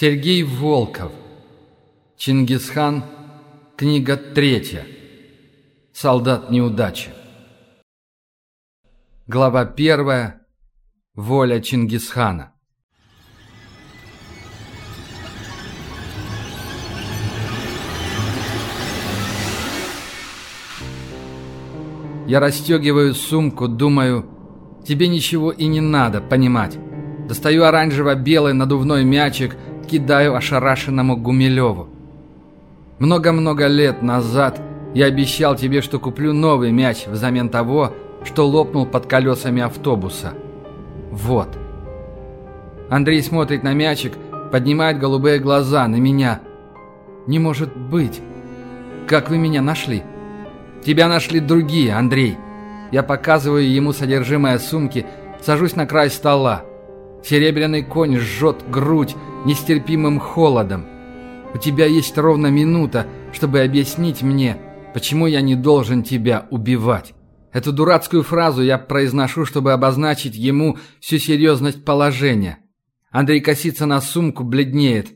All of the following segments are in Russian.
Сергей Волков. Чингисхан. Книга третья. Солдат неудачи. Глава первая. Воля Чингисхана. Я расстегиваю сумку, думаю, тебе ничего и не надо понимать. Достаю оранжево-белый надувной мячик, кидаю ошарашенному Гумилеву. Много-много лет назад я обещал тебе, что куплю новый мяч взамен того, что лопнул под колесами автобуса. Вот. Андрей смотрит на мячик, поднимает голубые глаза на меня. Не может быть. Как вы меня нашли? Тебя нашли другие, Андрей. Я показываю ему содержимое сумки, сажусь на край стола. Серебряный конь жжет грудь нестерпимым холодом. У тебя есть ровно минута, чтобы объяснить мне, почему я не должен тебя убивать. Эту дурацкую фразу я произношу, чтобы обозначить ему всю серьезность положения. Андрей косится на сумку, бледнеет,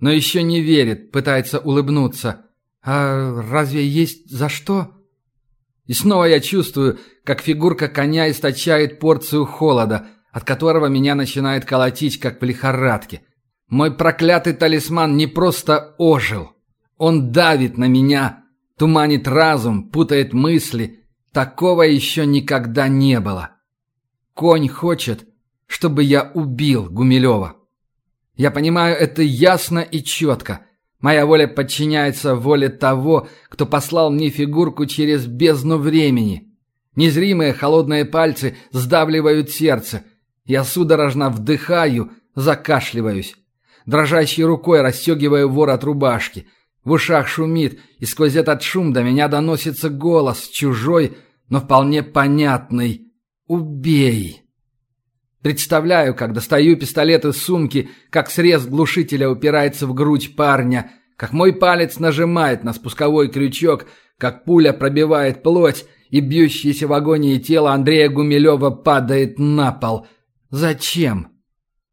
но еще не верит, пытается улыбнуться. «А разве есть за что?» И снова я чувствую, как фигурка коня источает порцию холода, от которого меня начинает колотить, как в лихорадке. Мой проклятый талисман не просто ожил. Он давит на меня, туманит разум, путает мысли. Такого еще никогда не было. Конь хочет, чтобы я убил Гумилева. Я понимаю это ясно и четко – Моя воля подчиняется воле того, кто послал мне фигурку через бездну времени. Незримые холодные пальцы сдавливают сердце. Я судорожно вдыхаю, закашливаюсь. Дрожащей рукой расстегиваю ворот рубашки. В ушах шумит, и сквозь этот шум до меня доносится голос, чужой, но вполне понятный. «Убей!» Представляю, как достаю пистолет из сумки, как срез глушителя упирается в грудь парня, как мой палец нажимает на спусковой крючок, как пуля пробивает плоть, и бьющееся в агонии тело Андрея Гумилева падает на пол. Зачем?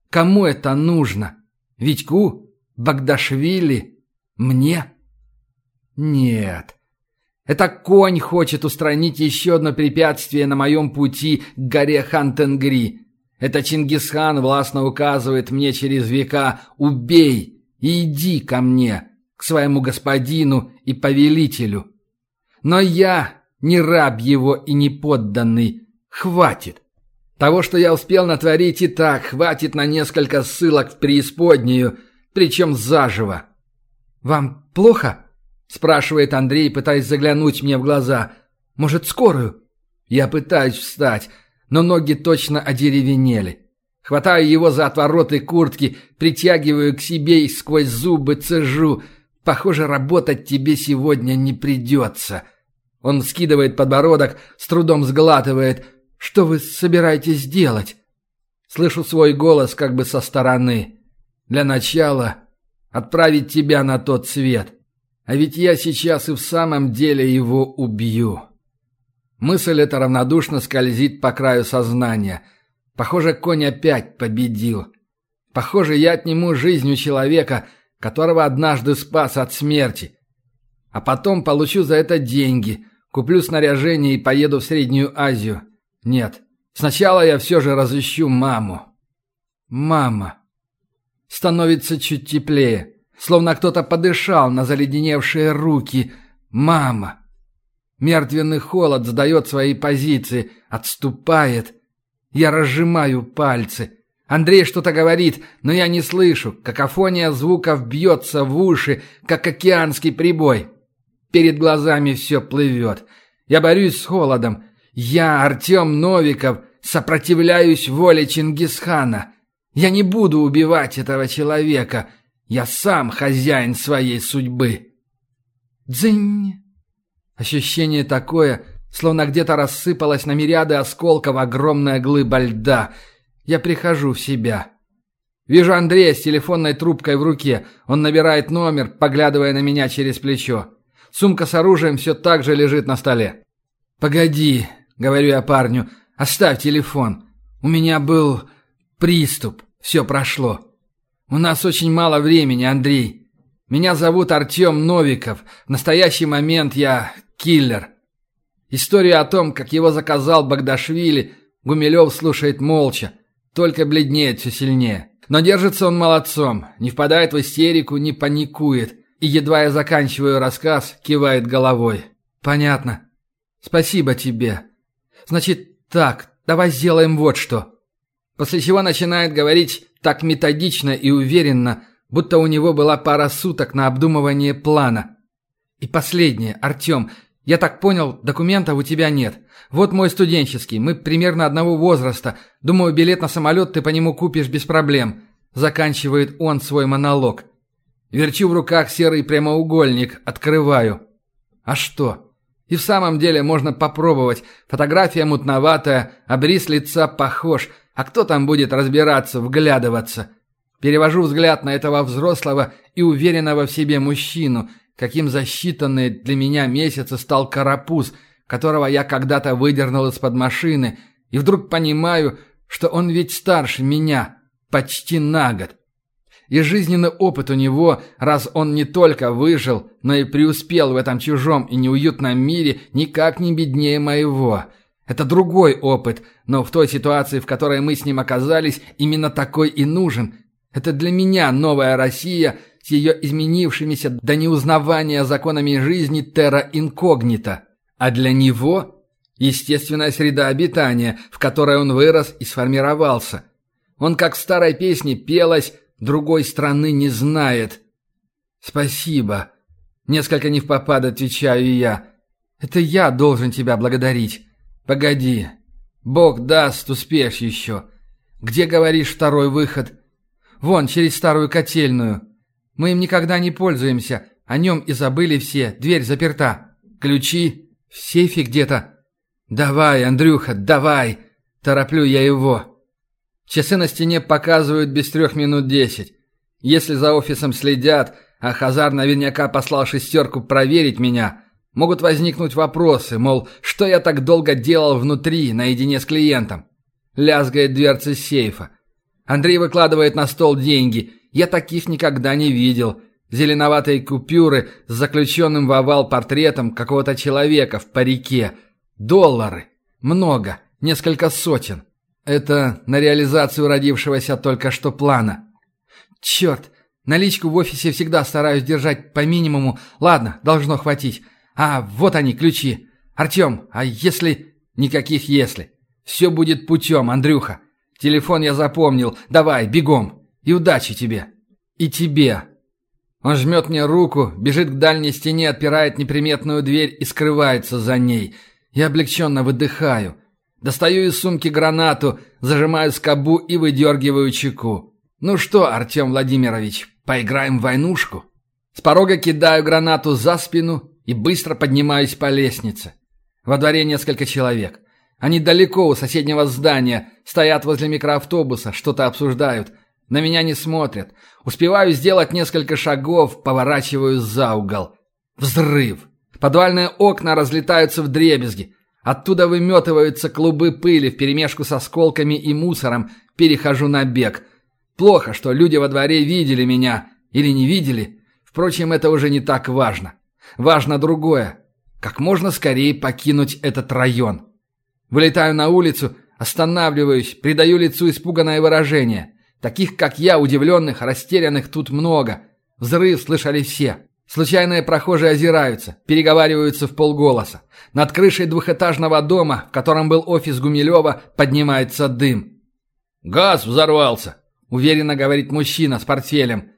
Кому это нужно? Витьку? Багдашвили? Мне? Нет. Это конь хочет устранить еще одно препятствие на моем пути к горе Хантенгри. Это Чингисхан властно указывает мне через века «Убей и иди ко мне, к своему господину и повелителю». Но я не раб его и не подданный. Хватит. Того, что я успел натворить и так, хватит на несколько ссылок в преисподнюю, причем заживо. «Вам плохо?» – спрашивает Андрей, пытаясь заглянуть мне в глаза. «Может, скорую?» Я пытаюсь встать, но ноги точно одеревенели. Хватаю его за отвороты куртки, притягиваю к себе и сквозь зубы цежу. Похоже, работать тебе сегодня не придется. Он скидывает подбородок, с трудом сглатывает. Что вы собираетесь делать? Слышу свой голос как бы со стороны. Для начала отправить тебя на тот свет. А ведь я сейчас и в самом деле его убью. Мысль эта равнодушно скользит по краю сознания. Похоже, конь опять победил. Похоже, я отниму жизнь у человека, которого однажды спас от смерти. А потом получу за это деньги, куплю снаряжение и поеду в Среднюю Азию. Нет, сначала я все же разыщу маму. Мама. Становится чуть теплее, словно кто-то подышал на заледеневшие руки. Мама. Мертвенный холод сдает свои позиции, отступает. Я разжимаю пальцы. Андрей что-то говорит, но я не слышу. Какофония звуков бьется в уши, как океанский прибой. Перед глазами все плывет. Я борюсь с холодом. Я, Артем Новиков, сопротивляюсь воле Чингисхана. Я не буду убивать этого человека. Я сам хозяин своей судьбы. Дзынь! Ощущение такое, словно где-то рассыпалась на мириады осколков огромная глыба льда. Я прихожу в себя. Вижу Андрея с телефонной трубкой в руке. Он набирает номер, поглядывая на меня через плечо. Сумка с оружием все так же лежит на столе. «Погоди», — говорю я парню, — «оставь телефон. У меня был приступ. Все прошло». «У нас очень мало времени, Андрей. Меня зовут Артем Новиков. В настоящий момент я киллер». Историю о том, как его заказал Багдашвили, Гумилев слушает молча, только бледнеет все сильнее. Но держится он молодцом, не впадает в истерику, не паникует. И едва я заканчиваю рассказ, кивает головой. «Понятно. Спасибо тебе. Значит так, давай сделаем вот что». После чего начинает говорить так методично и уверенно, будто у него была пара суток на обдумывание плана. И последнее, Артем, я так понял, документов у тебя нет. Вот мой студенческий, мы примерно одного возраста. Думаю, билет на самолет ты по нему купишь без проблем. Заканчивает он свой монолог. Верчу в руках серый прямоугольник, открываю. А что? И в самом деле можно попробовать. Фотография мутноватая, обрис лица похож. А кто там будет разбираться, вглядываться? Перевожу взгляд на этого взрослого и уверенного в себе мужчину – каким за считанные для меня месяцы стал карапуз, которого я когда-то выдернул из-под машины, и вдруг понимаю, что он ведь старше меня, почти на год. И жизненный опыт у него, раз он не только выжил, но и преуспел в этом чужом и неуютном мире, никак не беднее моего. Это другой опыт, но в той ситуации, в которой мы с ним оказались, именно такой и нужен. Это для меня новая Россия – с ее изменившимися до неузнавания законами жизни терра инкогнита, а для него – естественная среда обитания, в которой он вырос и сформировался. Он, как в старой песне пелось, другой страны не знает. «Спасибо», – несколько не попад отвечаю я. «Это я должен тебя благодарить. Погоди, Бог даст, успеешь еще. Где, говоришь, второй выход?» «Вон, через старую котельную». Мы им никогда не пользуемся. О нем и забыли все. Дверь заперта. Ключи в сейфе где-то. Давай, Андрюха, давай. Тороплю я его. Часы на стене показывают без трех минут десять. Если за офисом следят, а Хазар наверняка послал шестерку проверить меня, могут возникнуть вопросы, мол, что я так долго делал внутри, наедине с клиентом. Лязгает дверца сейфа. Андрей выкладывает на стол деньги – я таких никогда не видел. Зеленоватые купюры с заключенным в овал портретом какого-то человека в парике. Доллары. Много. Несколько сотен. Это на реализацию родившегося только что плана. Черт, наличку в офисе всегда стараюсь держать по минимуму. Ладно, должно хватить. А, вот они, ключи. Артем, а если... Никаких «если». Все будет путем, Андрюха. Телефон я запомнил. Давай, бегом. И удачи тебе. И тебе. Он жмет мне руку, бежит к дальней стене, отпирает неприметную дверь и скрывается за ней. Я облегченно выдыхаю. Достаю из сумки гранату, зажимаю скобу и выдергиваю чеку. Ну что, Артем Владимирович, поиграем в войнушку? С порога кидаю гранату за спину и быстро поднимаюсь по лестнице. Во дворе несколько человек. Они далеко у соседнего здания, стоят возле микроавтобуса, что-то обсуждают. На меня не смотрят. Успеваю сделать несколько шагов, поворачиваюсь за угол. Взрыв. Подвальные окна разлетаются в дребезги. Оттуда выметываются клубы пыли вперемешку с осколками и мусором. Перехожу на бег. Плохо, что люди во дворе видели меня. Или не видели. Впрочем, это уже не так важно. Важно другое. Как можно скорее покинуть этот район. Вылетаю на улицу, останавливаюсь, придаю лицу испуганное выражение. Таких, как я, удивленных, растерянных тут много. Взрыв слышали все. Случайные прохожие озираются, переговариваются в полголоса. Над крышей двухэтажного дома, в котором был офис Гумилева, поднимается дым. «Газ взорвался!» – уверенно говорит мужчина с портфелем.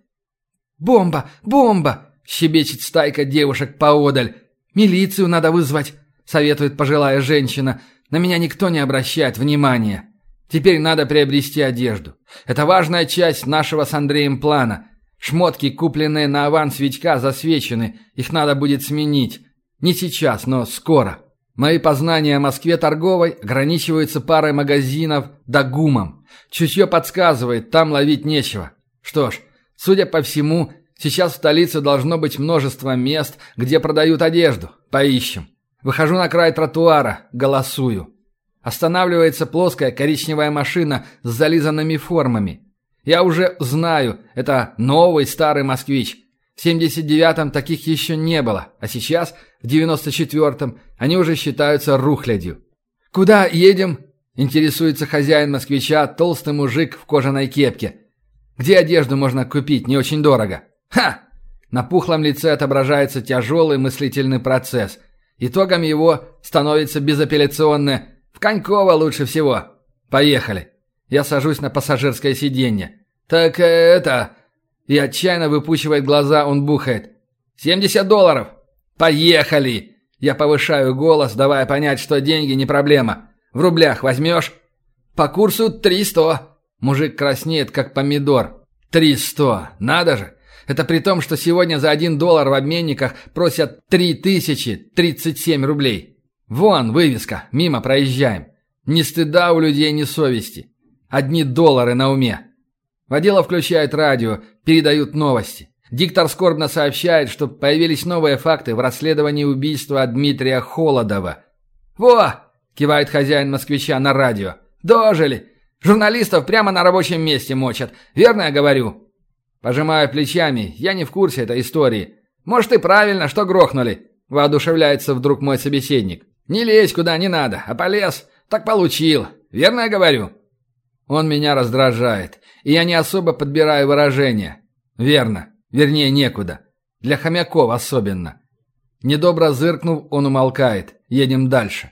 «Бомба! Бомба!» – щебечет стайка девушек поодаль. «Милицию надо вызвать!» – советует пожилая женщина. «На меня никто не обращает внимания». Теперь надо приобрести одежду. Это важная часть нашего с Андреем плана. Шмотки, купленные на аванс Витька, засвечены. Их надо будет сменить. Не сейчас, но скоро. Мои познания о Москве торговой ограничиваются парой магазинов да гумом. Чутье подсказывает, там ловить нечего. Что ж, судя по всему, сейчас в столице должно быть множество мест, где продают одежду. Поищем. Выхожу на край тротуара, голосую. Останавливается плоская коричневая машина с зализанными формами. Я уже знаю, это новый старый москвич. В 79-м таких еще не было, а сейчас, в 94-м, они уже считаются рухлядью. «Куда едем?» – интересуется хозяин москвича, толстый мужик в кожаной кепке. «Где одежду можно купить, не очень дорого?» «Ха!» На пухлом лице отображается тяжелый мыслительный процесс. Итогом его становится безапелляционное «В Конькова лучше всего». «Поехали!» Я сажусь на пассажирское сиденье. «Так э, это...» И отчаянно выпучивает глаза, он бухает. «Семьдесят долларов!» «Поехали!» Я повышаю голос, давая понять, что деньги не проблема. «В рублях возьмешь?» «По курсу три сто!» Мужик краснеет, как помидор. «Три сто! Надо же!» Это при том, что сегодня за один доллар в обменниках просят три тысячи тридцать семь рублей. Вон вывеска, мимо проезжаем. Ни стыда у людей, ни совести. Одни доллары на уме. Водила включает радио, передают новости. Диктор скорбно сообщает, что появились новые факты в расследовании убийства Дмитрия Холодова. «Во!» – кивает хозяин москвича на радио. «Дожили! Журналистов прямо на рабочем месте мочат. Верно я говорю?» Пожимаю плечами, я не в курсе этой истории. «Может и правильно, что грохнули?» – воодушевляется вдруг мой собеседник. «Не лезь куда не надо, а полез. Так получил. Верно я говорю?» Он меня раздражает, и я не особо подбираю выражения. Верно. Вернее, некуда. Для хомяков особенно. Недобро зыркнув, он умолкает. Едем дальше.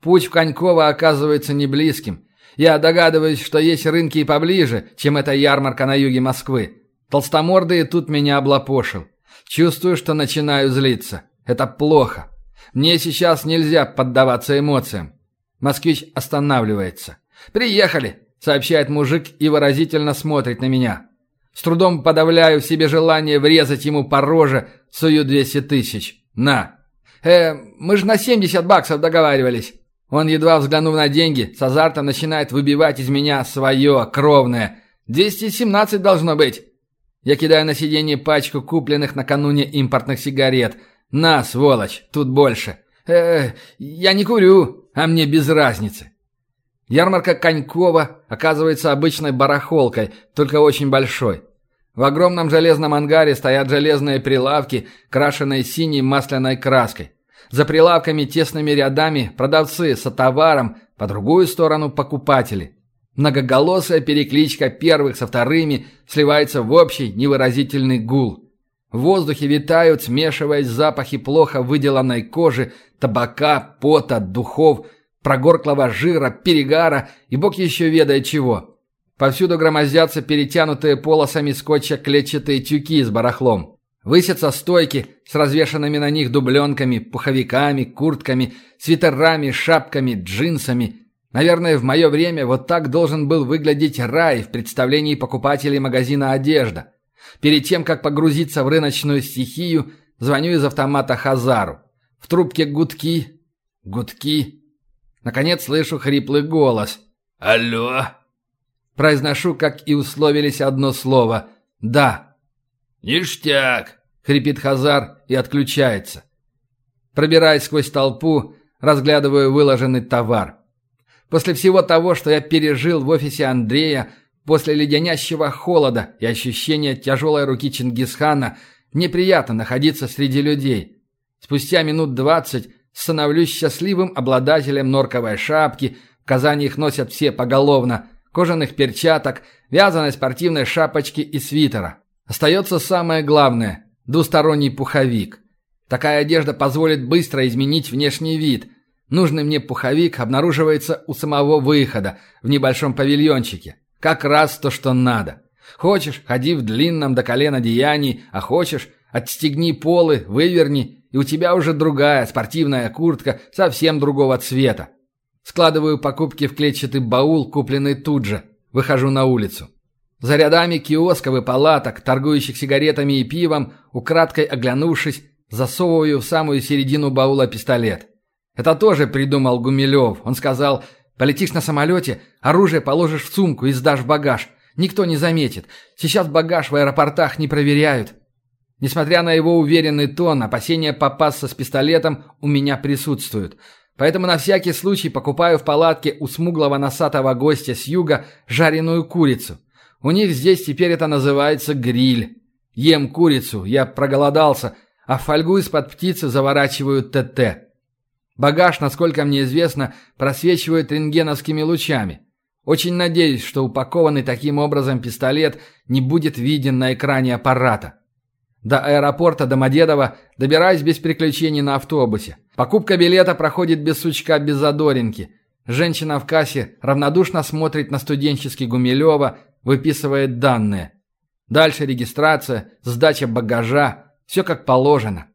Путь в Коньково оказывается не близким. Я догадываюсь, что есть рынки и поближе, чем эта ярмарка на юге Москвы. Толстомордый тут меня облапошил. Чувствую, что начинаю злиться. Это плохо. Мне сейчас нельзя поддаваться эмоциям. Москвич останавливается. «Приехали!» — сообщает мужик и выразительно смотрит на меня. С трудом подавляю в себе желание врезать ему по роже, сую 200 тысяч. На. Э, мы же на 70 баксов договаривались. Он, едва взглянув на деньги, с азартом начинает выбивать из меня свое, кровное. 217 должно быть. Я кидаю на сиденье пачку купленных накануне импортных сигарет. На, сволочь, тут больше. Э, я не курю, а мне без разницы. Ярмарка Конькова оказывается обычной барахолкой, только очень большой. В огромном железном ангаре стоят железные прилавки, крашенные синей масляной краской. За прилавками тесными рядами продавцы со товаром, по другую сторону покупатели. Многоголосая перекличка первых со вторыми сливается в общий невыразительный гул. В воздухе витают, смешиваясь запахи плохо выделанной кожи, табака, пота, духов – прогорклого жира, перегара и бог еще ведает чего. Повсюду громоздятся перетянутые полосами скотча клетчатые тюки с барахлом. Высятся стойки с развешанными на них дубленками, пуховиками, куртками, свитерами, шапками, джинсами. Наверное, в мое время вот так должен был выглядеть рай в представлении покупателей магазина «Одежда». Перед тем, как погрузиться в рыночную стихию, звоню из автомата Хазару. В трубке гудки, гудки, Наконец слышу хриплый голос. «Алло?» Произношу, как и условились, одно слово. «Да». «Ништяк!» — хрипит Хазар и отключается. Пробираясь сквозь толпу, разглядываю выложенный товар. После всего того, что я пережил в офисе Андрея, после леденящего холода и ощущения тяжелой руки Чингисхана, неприятно находиться среди людей. Спустя минут двадцать становлюсь счастливым обладателем норковой шапки, в Казани их носят все поголовно, кожаных перчаток, вязаной спортивной шапочки и свитера. Остается самое главное – двусторонний пуховик. Такая одежда позволит быстро изменить внешний вид. Нужный мне пуховик обнаруживается у самого выхода, в небольшом павильончике. Как раз то, что надо. Хочешь – ходи в длинном до колена деянии, а хочешь – отстегни полы, выверни и у тебя уже другая спортивная куртка совсем другого цвета. Складываю покупки в клетчатый баул, купленный тут же. Выхожу на улицу. За рядами киосков и палаток, торгующих сигаретами и пивом, украдкой оглянувшись, засовываю в самую середину баула пистолет. Это тоже придумал Гумилев. Он сказал, полетишь на самолете, оружие положишь в сумку и сдашь багаж. Никто не заметит. Сейчас багаж в аэропортах не проверяют. Несмотря на его уверенный тон, опасения попасться с пистолетом у меня присутствуют. Поэтому на всякий случай покупаю в палатке у смуглого носатого гостя с юга жареную курицу. У них здесь теперь это называется гриль. Ем курицу, я проголодался, а фольгу из-под птицы заворачиваю ТТ. Багаж, насколько мне известно, просвечивает рентгеновскими лучами. Очень надеюсь, что упакованный таким образом пистолет не будет виден на экране аппарата. До аэропорта Домодедово добираюсь без приключений на автобусе. Покупка билета проходит без сучка, без задоринки. Женщина в кассе равнодушно смотрит на студенческий Гумилева, выписывает данные. Дальше регистрация, сдача багажа, все как положено.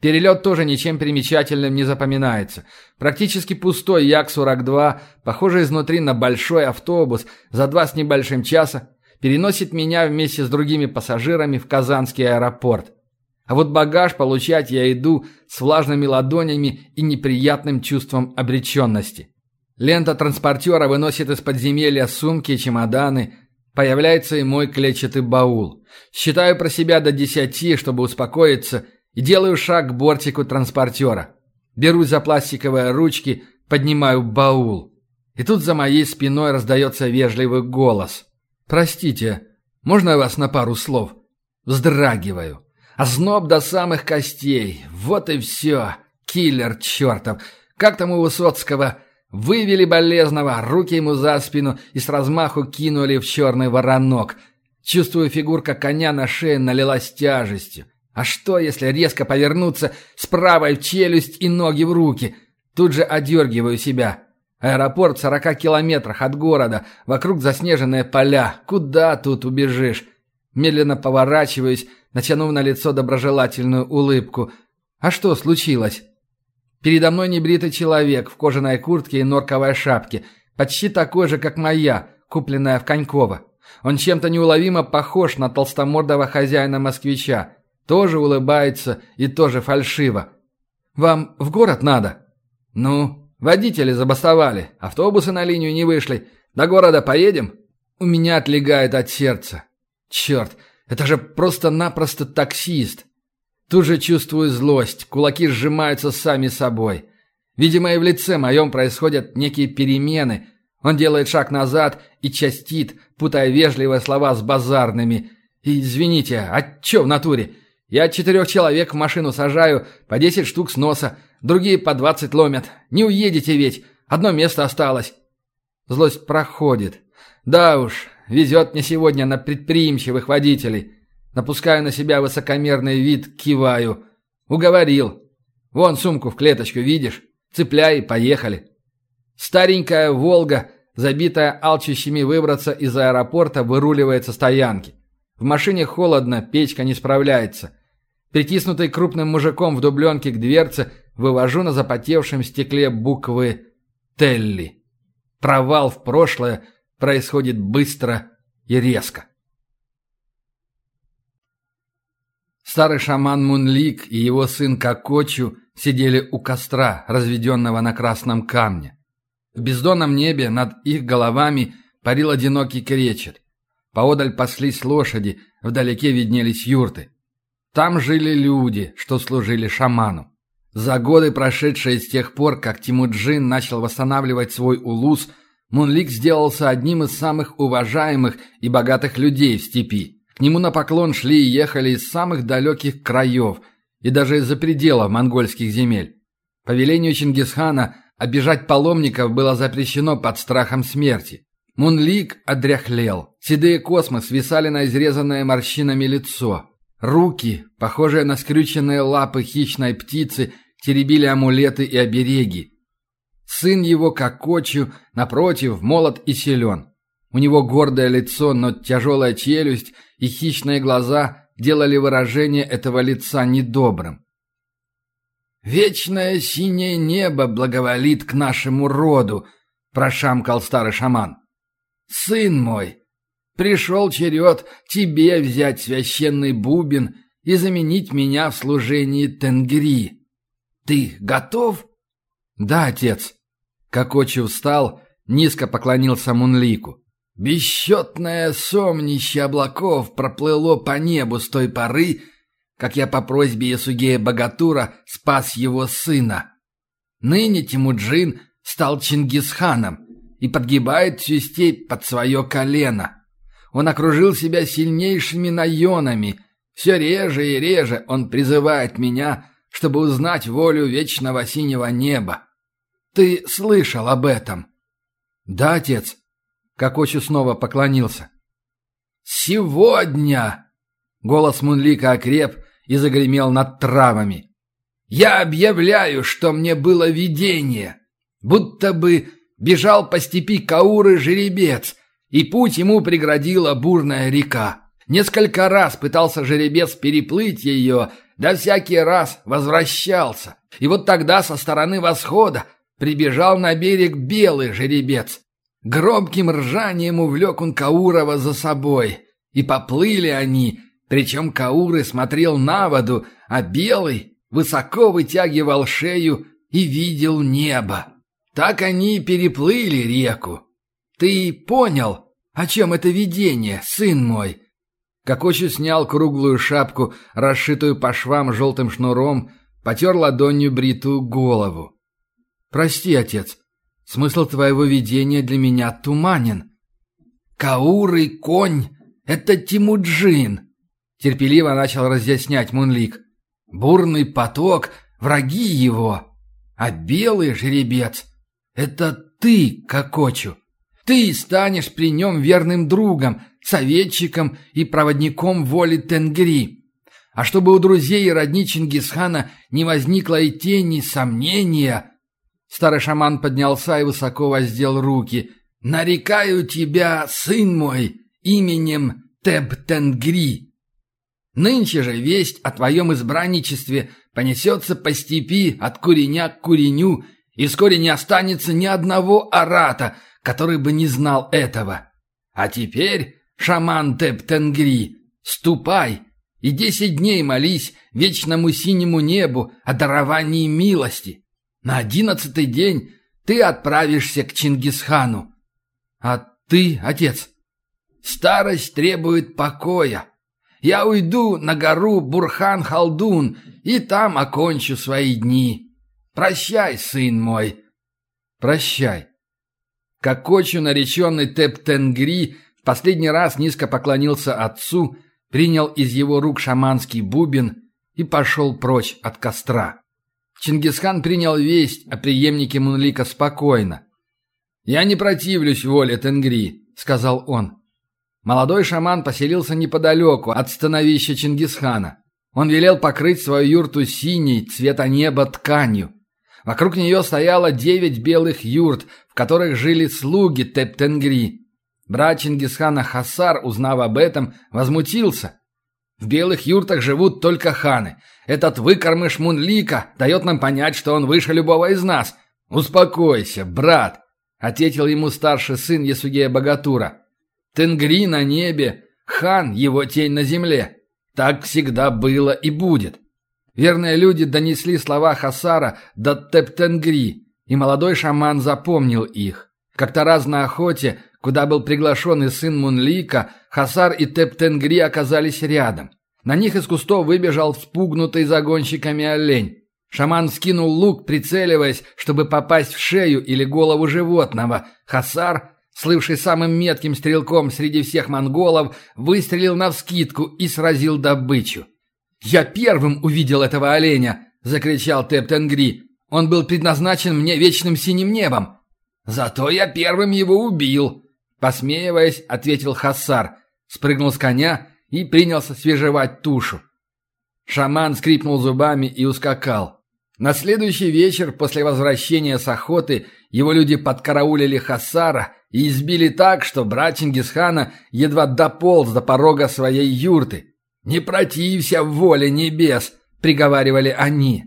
Перелет тоже ничем примечательным не запоминается. Практически пустой Як-42, похожий изнутри на большой автобус, за два с небольшим часа переносит меня вместе с другими пассажирами в Казанский аэропорт. А вот багаж получать я иду с влажными ладонями и неприятным чувством обреченности. Лента транспортера выносит из подземелья сумки и чемоданы. Появляется и мой клетчатый баул. Считаю про себя до десяти, чтобы успокоиться – и делаю шаг к бортику транспортера. Берусь за пластиковые ручки, поднимаю баул. И тут за моей спиной раздается вежливый голос. «Простите, можно я вас на пару слов?» Вздрагиваю. Озноб до самых костей. Вот и все. Киллер чертов. Как там у Высоцкого? Вывели болезного, руки ему за спину и с размаху кинули в черный воронок. Чувствую, фигурка коня на шее налилась тяжестью. А что, если резко повернуться с правой в челюсть и ноги в руки? Тут же одергиваю себя. Аэропорт в сорока километрах от города, вокруг заснеженные поля. Куда тут убежишь? Медленно поворачиваюсь, натянув на лицо доброжелательную улыбку. А что случилось? Передо мной небритый человек в кожаной куртке и норковой шапке, почти такой же, как моя, купленная в Коньково. Он чем-то неуловимо похож на толстомордого хозяина-москвича. Тоже улыбается и тоже фальшиво. «Вам в город надо?» «Ну, водители забастовали, автобусы на линию не вышли. До города поедем?» У меня отлегает от сердца. Черт, это же просто-напросто таксист. Тут же чувствую злость, кулаки сжимаются сами собой. Видимо, и в лице моем происходят некие перемены. Он делает шаг назад и частит, путая вежливые слова с базарными. Извините, а чё в натуре? Я четырех человек в машину сажаю, по десять штук с носа, другие по двадцать ломят. Не уедете ведь, одно место осталось. Злость проходит. Да уж, везет мне сегодня на предприимчивых водителей. Напускаю на себя высокомерный вид, киваю. Уговорил. Вон сумку в клеточку, видишь? Цепляй поехали. Старенькая «Волга», забитая алчущими выбраться из аэропорта, выруливает со стоянки. В машине холодно, печка не справляется. Притиснутый крупным мужиком в дубленке к дверце, вывожу на запотевшем стекле буквы «Телли». Провал в прошлое происходит быстро и резко. Старый шаман Мунлик и его сын Кокочу сидели у костра, разведенного на красном камне. В бездонном небе над их головами парил одинокий кречет. Поодаль паслись лошади, вдалеке виднелись юрты. Там жили люди, что служили шаману. За годы, прошедшие с тех пор, как Тимуджин начал восстанавливать свой улус, Мунлик сделался одним из самых уважаемых и богатых людей в степи. К нему на поклон шли и ехали из самых далеких краев и даже из-за предела монгольских земель. По велению Чингисхана обижать паломников было запрещено под страхом смерти. Мунлик одряхлел. Седые космы свисали на изрезанное морщинами лицо. Руки, похожие на скрюченные лапы хищной птицы, теребили амулеты и обереги. Сын его, как кочью, напротив, молод и силен. У него гордое лицо, но тяжелая челюсть и хищные глаза делали выражение этого лица недобрым. «Вечное синее небо благоволит к нашему роду», — прошамкал старый шаман. «Сын мой, Пришел черед тебе взять священный бубен и заменить меня в служении Тенгри. Ты готов? Да, отец. Кокочи встал, низко поклонился Мунлику. Бесчетное сомнище облаков проплыло по небу с той поры, как я по просьбе Ясугея Богатура спас его сына. Ныне Тимуджин стал Чингисханом и подгибает всю степь под свое колено. Он окружил себя сильнейшими наенами. Все реже и реже он призывает меня, чтобы узнать волю вечного синего неба. Ты слышал об этом?» «Да, отец». Кокочу снова поклонился. «Сегодня!» Голос Мунлика окреп и загремел над травами. «Я объявляю, что мне было видение, будто бы бежал по степи Кауры жеребец, и путь ему преградила бурная река. Несколько раз пытался жеребец переплыть ее, да всякий раз возвращался. И вот тогда со стороны восхода прибежал на берег белый жеребец. Громким ржанием увлек он Каурова за собой. И поплыли они, причем Кауры смотрел на воду, а белый высоко вытягивал шею и видел небо. Так они переплыли реку. Ты понял, о чем это видение, сын мой?» Кокочу снял круглую шапку, расшитую по швам желтым шнуром, потер ладонью бритую голову. «Прости, отец, смысл твоего видения для меня туманен». «Каурый конь — это Тимуджин», — терпеливо начал разъяснять Мунлик. «Бурный поток — враги его, а белый жеребец — это ты, Кокочу. Ты станешь при нем верным другом, советчиком и проводником воли Тенгри. А чтобы у друзей и родни Чингисхана не возникло и тени сомнения...» Старый шаман поднялся и высоко воздел руки. «Нарекаю тебя, сын мой, именем Теб-Тенгри. Нынче же весть о твоем избранничестве понесется по степи от куреня к куреню, и вскоре не останется ни одного арата, который бы не знал этого. А теперь, шаман Теб-Тенгри, ступай и десять дней молись вечному синему небу о даровании милости. На одиннадцатый день ты отправишься к Чингисхану. А ты, отец, старость требует покоя. Я уйду на гору Бурхан-Халдун и там окончу свои дни. Прощай, сын мой. Прощай. Кокочу, нареченный Теп-Тенгри, в последний раз низко поклонился отцу, принял из его рук шаманский бубен и пошел прочь от костра. Чингисхан принял весть о преемнике Мунлика спокойно. «Я не противлюсь воле Тенгри», — сказал он. Молодой шаман поселился неподалеку от становища Чингисхана. Он велел покрыть свою юрту синей, цвета неба, тканью. Вокруг нее стояло девять белых юрт, в которых жили слуги Тептенгри. Брат Чингисхана Хасар, узнав об этом, возмутился. В белых юртах живут только ханы. Этот выкормыш Мунлика дает нам понять, что он выше любого из нас. Успокойся, брат, — ответил ему старший сын Ясугея Богатура. Тенгри на небе, хан — его тень на земле. Так всегда было и будет. Верные люди донесли слова Хасара до Тептенгри, и молодой шаман запомнил их. Как-то раз на охоте, куда был приглашен и сын Мунлика, Хасар и Тептенгри оказались рядом. На них из кустов выбежал вспугнутый загонщиками олень. Шаман скинул лук, прицеливаясь, чтобы попасть в шею или голову животного. Хасар, слывший самым метким стрелком среди всех монголов, выстрелил навскидку и сразил добычу. «Я первым увидел этого оленя!» — закричал Тептенгри. «Он был предназначен мне вечным синим небом!» «Зато я первым его убил!» Посмеиваясь, ответил Хассар, спрыгнул с коня и принялся свежевать тушу. Шаман скрипнул зубами и ускакал. На следующий вечер после возвращения с охоты его люди подкараулили Хассара и избили так, что брат Чингисхана едва дополз до порога своей юрты. «Не протився воле небес!» — приговаривали они.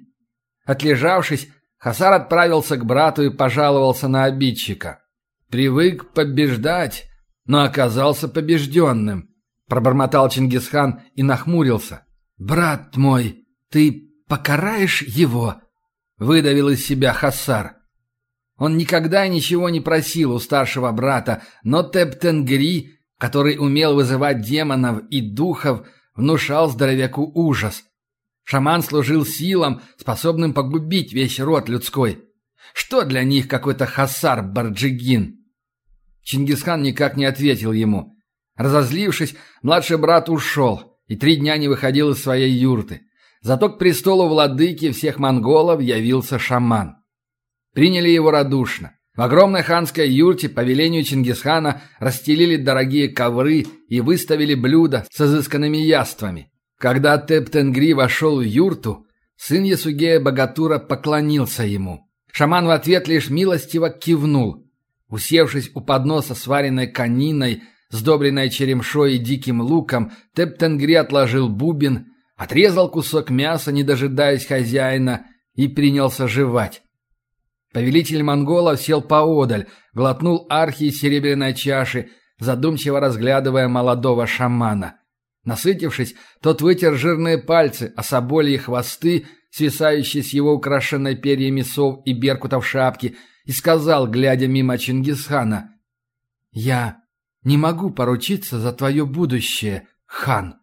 Отлежавшись, Хасар отправился к брату и пожаловался на обидчика. «Привык побеждать, но оказался побежденным», — пробормотал Чингисхан и нахмурился. «Брат мой, ты покараешь его?» — выдавил из себя Хасар. Он никогда ничего не просил у старшего брата, но Тептенгри, который умел вызывать демонов и духов, — внушал здоровяку ужас. Шаман служил силам, способным погубить весь род людской. Что для них какой-то хасар Барджигин? Чингисхан никак не ответил ему. Разозлившись, младший брат ушел и три дня не выходил из своей юрты. Зато к престолу владыки всех монголов явился шаман. Приняли его радушно. В огромной ханской юрте по велению Чингисхана расстелили дорогие ковры и выставили блюда с изысканными яствами. Когда Тептенгри вошел в юрту, сын Ясугея Богатура поклонился ему. Шаман в ответ лишь милостиво кивнул. Усевшись у подноса с вареной кониной, сдобренной черемшой и диким луком, Тептенгри отложил бубен, отрезал кусок мяса, не дожидаясь хозяина, и принялся жевать. Повелитель монголов сел поодаль, глотнул архи из серебряной чаши, задумчиво разглядывая молодого шамана. Насытившись, тот вытер жирные пальцы, а и хвосты, свисающие с его украшенной перьями сов и беркутов шапки, и сказал, глядя мимо Чингисхана, «Я не могу поручиться за твое будущее, хан».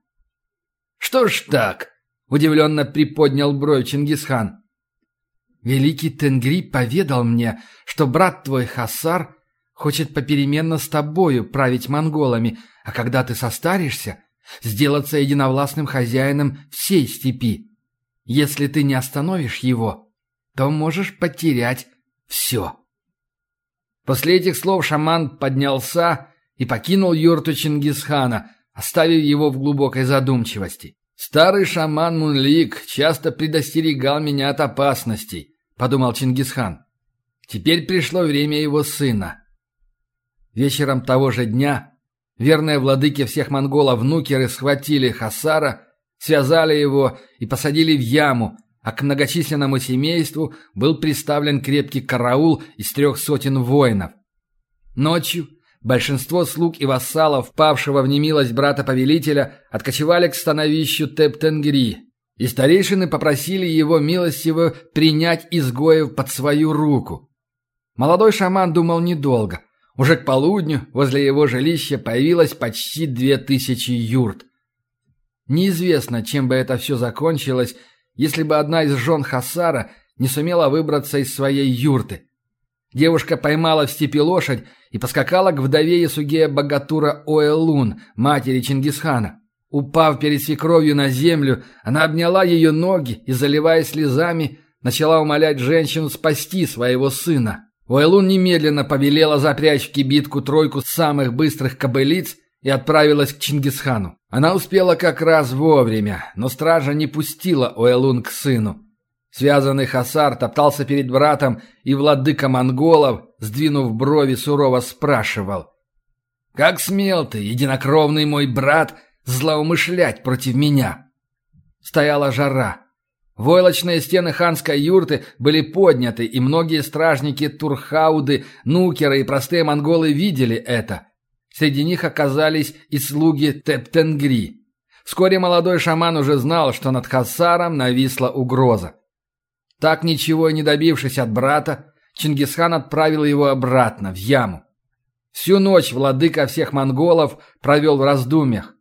«Что ж так?» — удивленно приподнял бровь Чингисхан. «Великий Тенгри поведал мне, что брат твой Хасар хочет попеременно с тобою править монголами, а когда ты состаришься, сделаться единовластным хозяином всей степи. Если ты не остановишь его, то можешь потерять все». После этих слов шаман поднялся и покинул юрту Чингисхана, оставив его в глубокой задумчивости. «Старый шаман Мунлик часто предостерегал меня от опасностей», — подумал Чингисхан. «Теперь пришло время его сына». Вечером того же дня верные владыки всех монголов нукеры схватили Хасара, связали его и посадили в яму, а к многочисленному семейству был приставлен крепкий караул из трех сотен воинов. Ночью Большинство слуг и вассалов, павшего в немилость брата-повелителя, откочевали к становищу Тептенгри, и старейшины попросили его милостиво принять изгоев под свою руку. Молодой шаман думал недолго. Уже к полудню возле его жилища появилось почти две тысячи юрт. Неизвестно, чем бы это все закончилось, если бы одна из жен Хасара не сумела выбраться из своей юрты. Девушка поймала в степи лошадь и поскакала к вдове Ясугея Богатура Оэлун, матери Чингисхана. Упав перед свекровью на землю, она обняла ее ноги и, заливаясь слезами, начала умолять женщину спасти своего сына. Уэлун немедленно повелела запрячь в кибитку тройку самых быстрых кобылиц и отправилась к Чингисхану. Она успела как раз вовремя, но стража не пустила Уэлун к сыну. Связанный Хасар топтался перед братом, и владыка монголов, сдвинув брови, сурово спрашивал. «Как смел ты, единокровный мой брат, злоумышлять против меня?» Стояла жара. Войлочные стены ханской юрты были подняты, и многие стражники Турхауды, Нукеры и простые монголы видели это. Среди них оказались и слуги Тептенгри. Вскоре молодой шаман уже знал, что над Хасаром нависла угроза. Так ничего и не добившись от брата, Чингисхан отправил его обратно, в яму. Всю ночь владыка всех монголов провел в раздумьях,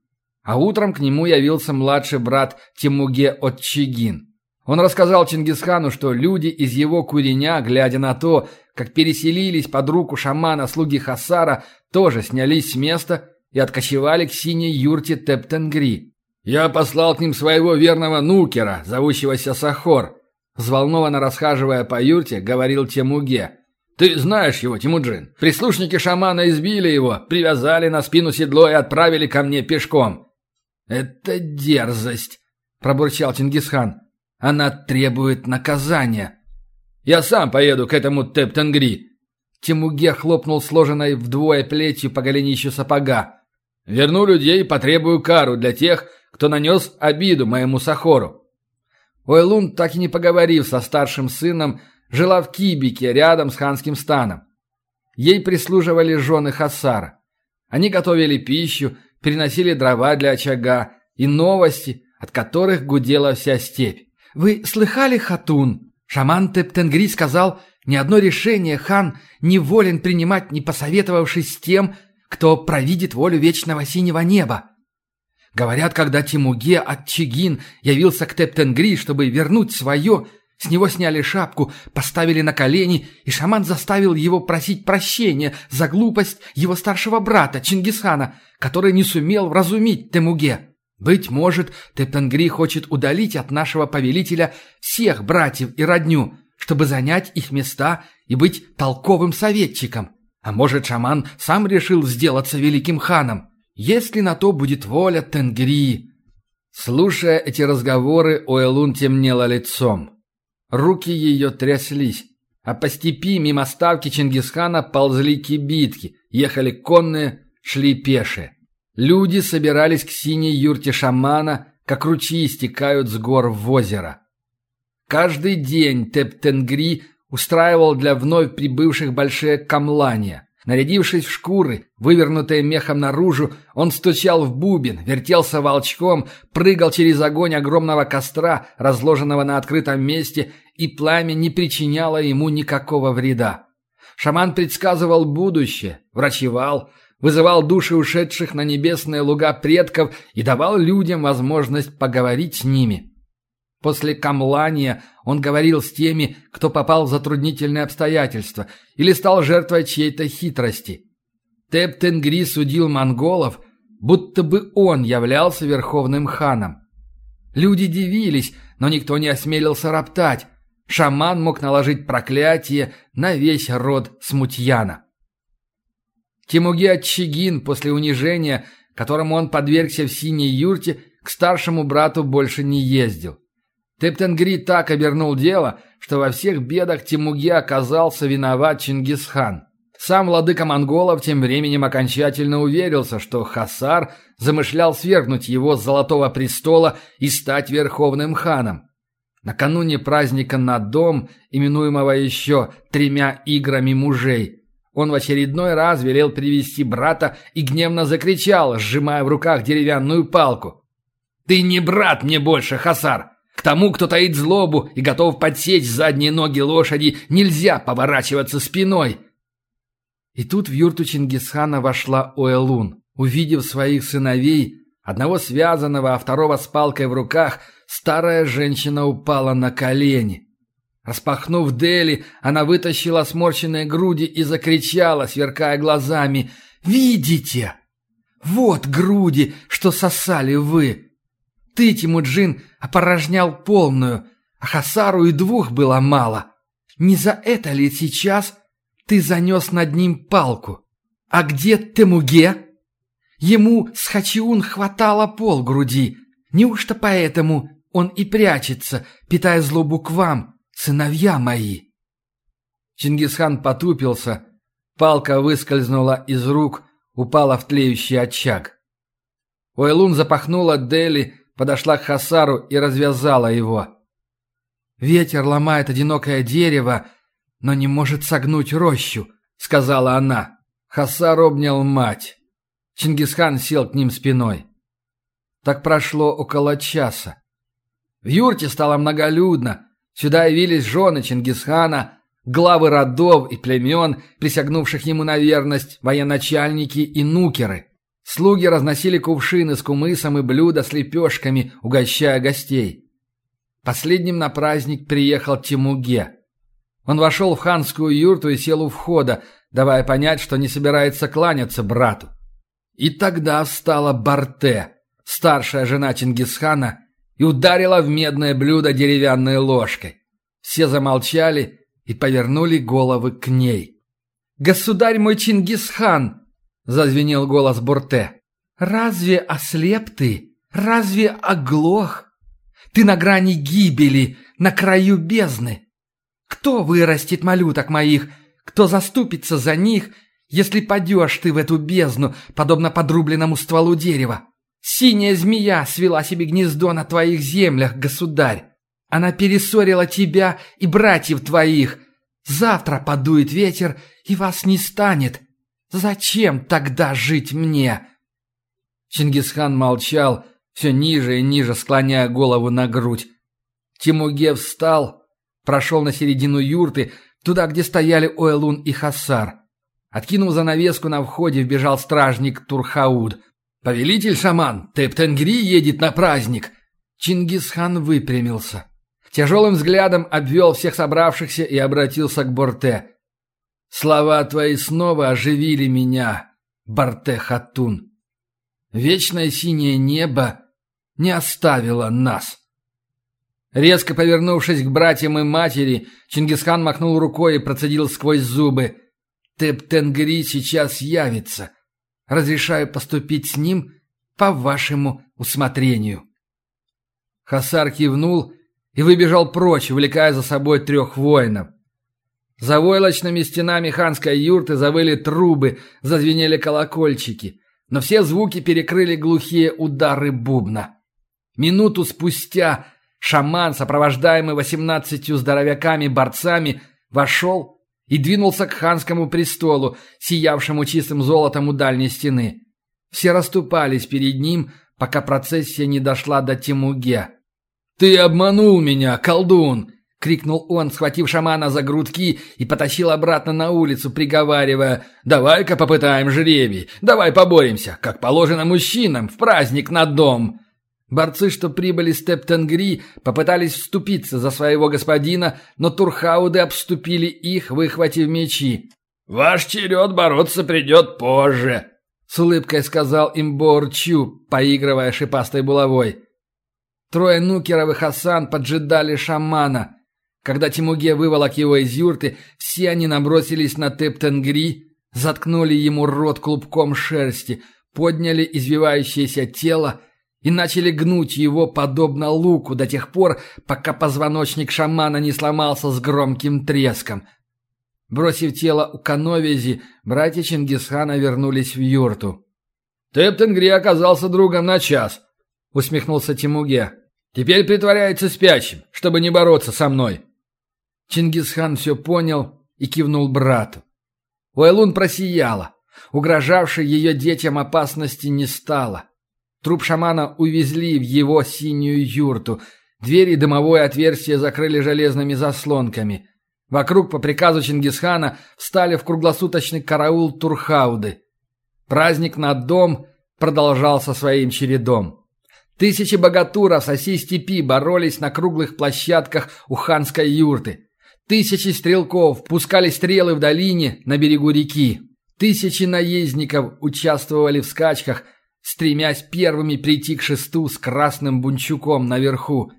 а утром к нему явился младший брат Тимуге Отчигин. Он рассказал Чингисхану, что люди из его куреня, глядя на то, как переселились под руку шамана слуги Хасара, тоже снялись с места и откочевали к синей юрте Тептенгри. «Я послал к ним своего верного нукера, зовущегося Сахор», Взволнованно расхаживая по юрте, говорил Темуге. «Ты знаешь его, Тимуджин. Прислушники шамана избили его, привязали на спину седло и отправили ко мне пешком». «Это дерзость», — пробурчал Чингисхан. «Она требует наказания». «Я сам поеду к этому Тептенгри». Тимуге хлопнул сложенной вдвое плетью по голенищу сапога. «Верну людей и потребую кару для тех, кто нанес обиду моему Сахору. Ойлун, так и не поговорив со старшим сыном, жила в Кибике, рядом с ханским станом. Ей прислуживали жены Хасара. Они готовили пищу, приносили дрова для очага и новости, от которых гудела вся степь. «Вы слыхали, Хатун?» Шаман Тептенгри сказал, «Ни одно решение хан не волен принимать, не посоветовавшись с тем, кто провидит волю вечного синего неба. Говорят, когда Тимуге от Чигин явился к Тептенгри, чтобы вернуть свое, С него сняли шапку, поставили на колени, и шаман заставил его просить прощения за глупость его старшего брата Чингисхана, который не сумел вразумить Темуге. Быть может, Тептенгри хочет удалить от нашего повелителя всех братьев и родню, чтобы занять их места и быть толковым советчиком. А может, шаман сам решил сделаться великим ханом, если на то будет воля Тенгри. Слушая эти разговоры, Уэлун темнела лицом. Руки ее тряслись, а по степи мимо ставки Чингисхана ползли кибитки, ехали конные, шли пешие. Люди собирались к синей юрте шамана, как ручьи стекают с гор в озеро. Каждый день Тептенгри устраивал для вновь прибывших большие камлания. Нарядившись в шкуры, вывернутые мехом наружу, он стучал в бубен, вертелся волчком, прыгал через огонь огромного костра, разложенного на открытом месте, и пламя не причиняло ему никакого вреда. Шаман предсказывал будущее, врачевал, вызывал души ушедших на небесные луга предков и давал людям возможность поговорить с ними. После камлания он говорил с теми, кто попал в затруднительные обстоятельства или стал жертвой чьей-то хитрости. Тептенгри судил монголов, будто бы он являлся верховным ханом. Люди дивились, но никто не осмелился роптать. Шаман мог наложить проклятие на весь род Смутьяна. Тимуги Чигин после унижения, которому он подвергся в синей юрте, к старшему брату больше не ездил. Тептенгри так обернул дело, что во всех бедах Тимуге оказался виноват Чингисхан. Сам владыка монголов тем временем окончательно уверился, что Хасар замышлял свергнуть его с Золотого престола и стать верховным ханом. Накануне праздника над дом, именуемого еще тремя играми мужей, он в очередной раз велел привести брата и гневно закричал, сжимая в руках деревянную палку. «Ты не брат мне больше, Хасар! К тому, кто таит злобу и готов подсечь задние ноги лошади, нельзя поворачиваться спиной. И тут в юрту Чингисхана вошла Уэлун. Увидев своих сыновей, одного связанного, а второго с палкой в руках, старая женщина упала на колени. Распахнув Дели, она вытащила сморщенные груди и закричала, сверкая глазами, «Видите? Вот груди, что сосали вы!» Ты, Тимуджин, опорожнял полную, а Хасару и двух было мало. Не за это ли сейчас ты занес над ним палку? А где Темуге? Ему с Хачиун хватало пол груди. Неужто поэтому он и прячется, питая злобу к вам, сыновья мои?» Чингисхан потупился, палка выскользнула из рук, упала в тлеющий очаг. Ойлун запахнула Дели, подошла к Хасару и развязала его. «Ветер ломает одинокое дерево, но не может согнуть рощу», — сказала она. Хасар обнял мать. Чингисхан сел к ним спиной. Так прошло около часа. В юрте стало многолюдно. Сюда явились жены Чингисхана, главы родов и племен, присягнувших ему на верность, военачальники и нукеры. Слуги разносили кувшины с кумысом и блюда с лепешками, угощая гостей. Последним на праздник приехал Тимуге. Он вошел в ханскую юрту и сел у входа, давая понять, что не собирается кланяться брату. И тогда встала Барте, старшая жена Чингисхана, и ударила в медное блюдо деревянной ложкой. Все замолчали и повернули головы к ней. «Государь мой Чингисхан!» Зазвенел голос Бурте. «Разве ослеп ты? Разве оглох? Ты на грани гибели, на краю бездны. Кто вырастет малюток моих? Кто заступится за них, если падешь ты в эту бездну, подобно подрубленному стволу дерева? Синяя змея свела себе гнездо на твоих землях, государь. Она перессорила тебя и братьев твоих. Завтра подует ветер, и вас не станет. Зачем тогда жить мне?» Чингисхан молчал, все ниже и ниже склоняя голову на грудь. Тимуге встал, прошел на середину юрты, туда, где стояли Оэлун и Хасар. Откинув занавеску на входе, вбежал стражник Турхауд. «Повелитель шаман, Тептенгри едет на праздник!» Чингисхан выпрямился. Тяжелым взглядом обвел всех собравшихся и обратился к Борте. «Слова твои снова оживили меня, Борте Хатун. Вечное синее небо не оставило нас». Резко повернувшись к братьям и матери, Чингисхан махнул рукой и процедил сквозь зубы. «Тептенгри сейчас явится. Разрешаю поступить с ним по вашему усмотрению». Хасар кивнул и выбежал прочь, увлекая за собой трех воинов. За войлочными стенами ханской юрты завыли трубы, зазвенели колокольчики, но все звуки перекрыли глухие удары бубна. Минуту спустя шаман, сопровождаемый восемнадцатью здоровяками-борцами, вошел и двинулся к ханскому престолу, сиявшему чистым золотом у дальней стены. Все расступались перед ним, пока процессия не дошла до Тимуге. «Ты обманул меня, колдун!» — крикнул он, схватив шамана за грудки и потащил обратно на улицу, приговаривая «Давай-ка попытаем жребий, давай поборемся, как положено мужчинам, в праздник на дом!» Борцы, что прибыли с Тептенгри, попытались вступиться за своего господина, но турхауды обступили их, выхватив мечи. «Ваш черед бороться придет позже», — с улыбкой сказал им Борчу, поигрывая шипастой булавой. Трое нукеров и Хасан поджидали шамана. Когда Тимуге выволок его из юрты, все они набросились на Тептенгри, заткнули ему рот клубком шерсти, подняли извивающееся тело и начали гнуть его подобно луку до тех пор, пока позвоночник шамана не сломался с громким треском. Бросив тело у коновизи, братья Чингисхана вернулись в юрту. «Тептенгри оказался другом на час», — усмехнулся Тимуге. «Теперь притворяется спящим, чтобы не бороться со мной». Чингисхан все понял и кивнул брату. Уайлун просияла. Угрожавшей ее детям опасности не стало. Труп шамана увезли в его синюю юрту. Двери и дымовое отверстие закрыли железными заслонками. Вокруг по приказу Чингисхана встали в круглосуточный караул Турхауды. Праздник над дом продолжался своим чередом. Тысячи богатуров со всей степи боролись на круглых площадках у ханской юрты. Тысячи стрелков пускали стрелы в долине на берегу реки. Тысячи наездников участвовали в скачках, стремясь первыми прийти к шесту с красным бунчуком наверху.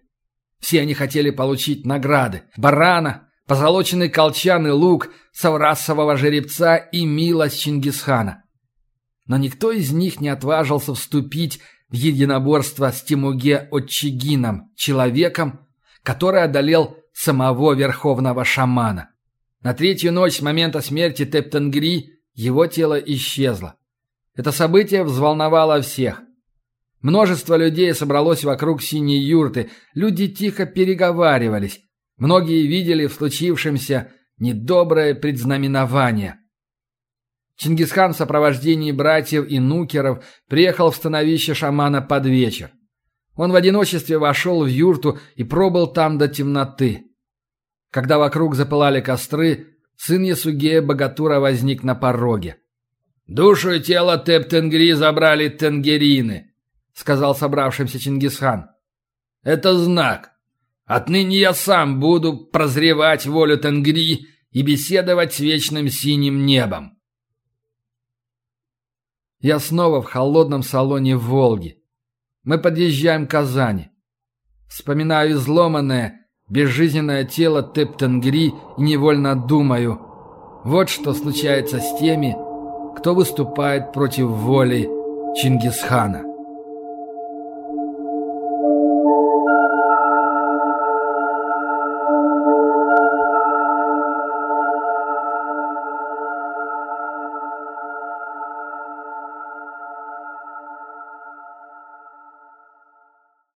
Все они хотели получить награды. Барана, позолоченный колчан и лук, саврасового жеребца и милость Чингисхана. Но никто из них не отважился вступить в единоборство с Тимуге Отчигином, человеком, который одолел самого верховного шамана. На третью ночь с момента смерти Тептенгри его тело исчезло. Это событие взволновало всех. Множество людей собралось вокруг синей юрты, люди тихо переговаривались. Многие видели в случившемся недоброе предзнаменование. Чингисхан в сопровождении братьев и нукеров приехал в становище шамана под вечер. Он в одиночестве вошел в юрту и пробыл там до темноты. Когда вокруг запылали костры, сын Ясугея Богатура возник на пороге. «Душу и тело Теп-Тенгри забрали тенгерины», — сказал собравшимся Чингисхан. «Это знак. Отныне я сам буду прозревать волю Тенгри и беседовать с вечным синим небом». Я снова в холодном салоне «Волги». Мы подъезжаем к Казани. Вспоминаю изломанное, безжизненное тело Тептенгри и невольно думаю, вот что случается с теми, кто выступает против воли Чингисхана.